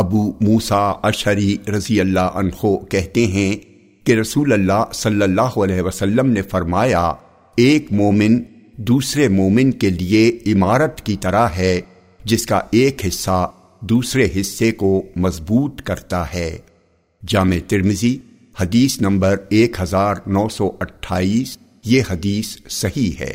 ابو موسا اشری رضی اللہ عنہ کہتے ہیں کہ رسول اللہ صلی اللہ علیہ وسلم نے فرمایا، ایک مومن دوسرے مومن کے لیے عمارت کی طرح ہے، جس کا ایک حصہ دوسرے حصے کو مضبوط کرتا ہے۔ جامع ترمزی حدیث نمبر ایک ہزار نو سو اٹھائیس، یہ حدیث صحیح ہے۔